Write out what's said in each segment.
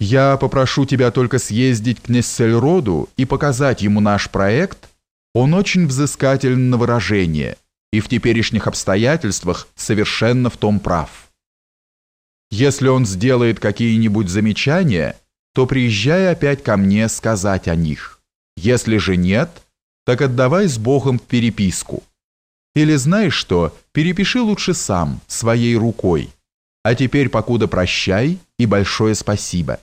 Я попрошу тебя только съездить к Нессельроду и показать ему наш проект. Он очень взыскателен на выражение и в теперешних обстоятельствах совершенно в том прав. Если он сделает какие-нибудь замечания, то приезжай опять ко мне сказать о них. Если же нет, так отдавай с Богом переписку. Или знаешь что, перепиши лучше сам, своей рукой. А теперь покуда прощай и большое спасибо.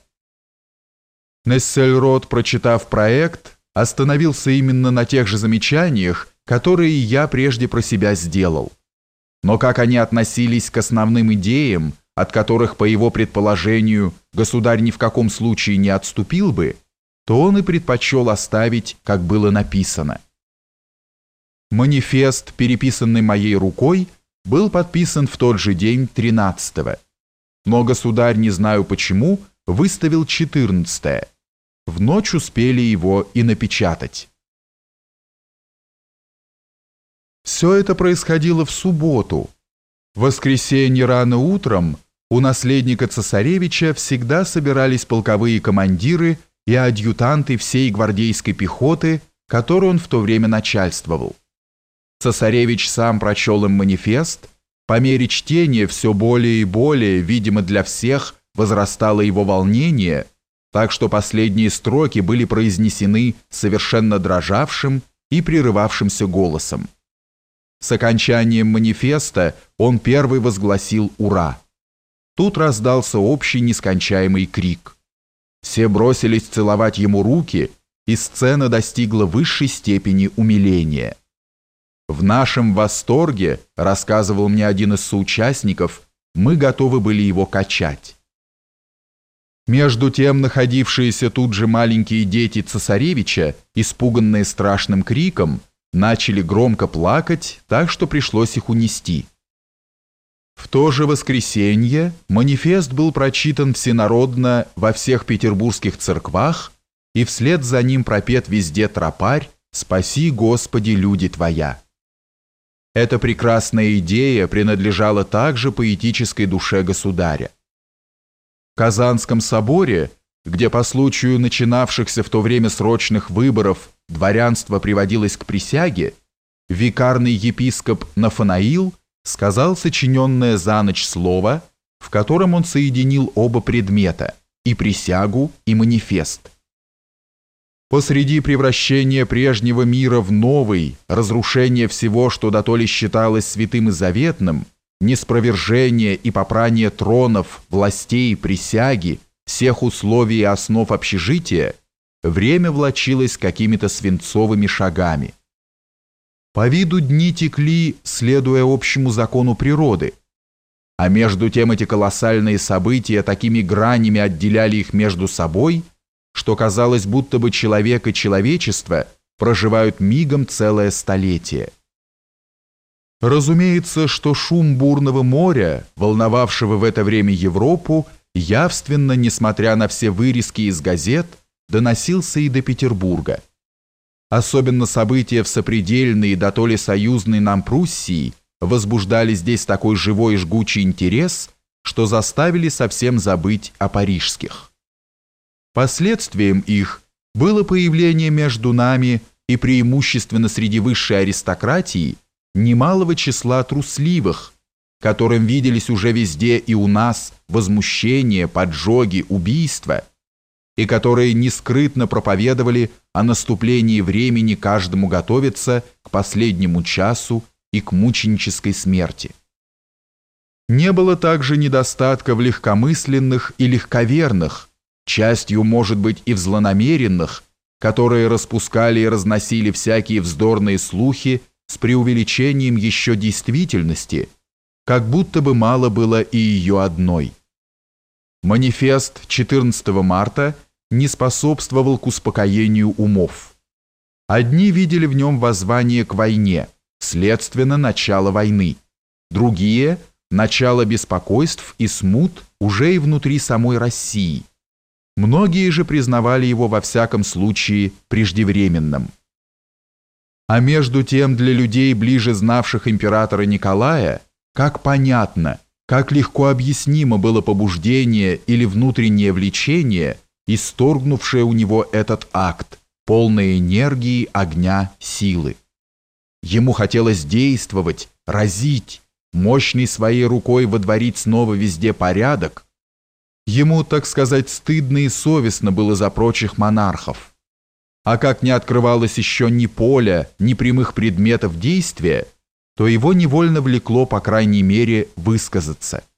Нессельрод, прочитав проект, остановился именно на тех же замечаниях, которые я прежде про себя сделал. Но как они относились к основным идеям, от которых, по его предположению, государь ни в каком случае не отступил бы, то он и предпочел оставить, как было написано. Манифест, переписанный моей рукой, был подписан в тот же день 13-го. Но государь, не знаю почему, выставил 14-е в ночь успели его и напечатать. Все это происходило в субботу. В воскресенье рано утром у наследника цесаревича всегда собирались полковые командиры и адъютанты всей гвардейской пехоты, которой он в то время начальствовал. Цесаревич сам прочел им манифест, по мере чтения все более и более, видимо для всех, возрастало его волнение – так что последние строки были произнесены совершенно дрожавшим и прерывавшимся голосом. С окончанием манифеста он первый возгласил «Ура!». Тут раздался общий нескончаемый крик. Все бросились целовать ему руки, и сцена достигла высшей степени умиления. «В нашем восторге», — рассказывал мне один из соучастников, «мы готовы были его качать». Между тем находившиеся тут же маленькие дети цесаревича, испуганные страшным криком, начали громко плакать, так что пришлось их унести. В то же воскресенье манифест был прочитан всенародно во всех петербургских церквах, и вслед за ним пропет везде тропарь «Спаси, Господи, люди Твоя». Эта прекрасная идея принадлежала также поэтической душе государя. Казанском соборе, где по случаю начинавшихся в то время срочных выборов дворянство приводилось к присяге, викарный епископ Нафанаил сказал сочиненное за ночь слово, в котором он соединил оба предмета – и присягу, и манифест. Посреди превращения прежнего мира в новый, разрушения всего, что дотоле считалось святым и заветным – неспровержение и попрание тронов, властей, присяги, всех условий и основ общежития, время влачилось какими-то свинцовыми шагами. По виду дни текли, следуя общему закону природы, а между тем эти колоссальные события такими гранями отделяли их между собой, что казалось, будто бы человек и человечество проживают мигом целое столетие. Разумеется, что шум бурного моря, волновавшего в это время Европу, явственно, несмотря на все вырезки из газет, доносился и до Петербурга. Особенно события в сопредельной и дотоле союзной нам Пруссии возбуждали здесь такой живой и жгучий интерес, что заставили совсем забыть о парижских. Последствием их было появление между нами и преимущественно среди высшей аристократии немалого числа трусливых, которым виделись уже везде и у нас возмущения, поджоги, убийства, и которые нескрытно проповедовали о наступлении времени каждому готовиться к последнему часу и к мученической смерти. Не было также недостатка в легкомысленных и легковерных, частью, может быть, и в злонамеренных, которые распускали и разносили всякие вздорные слухи с преувеличением еще действительности, как будто бы мало было и ее одной. Манифест 14 марта не способствовал к успокоению умов. Одни видели в нем воззвание к войне, следственно, начало войны. Другие – начало беспокойств и смут уже и внутри самой России. Многие же признавали его во всяком случае преждевременным. А между тем для людей, ближе знавших императора Николая, как понятно, Как легко объяснимо было побуждение или внутреннее влечение, исторгнувшее у него этот акт, полный энергии, огня, силы. Ему хотелось действовать, разить, мощной своей рукой водворить снова везде порядок. Ему, так сказать, стыдно и совестно было за прочих монархов. А как не открывалось еще ни поля, ни прямых предметов действия, то его невольно влекло, по крайней мере, высказаться –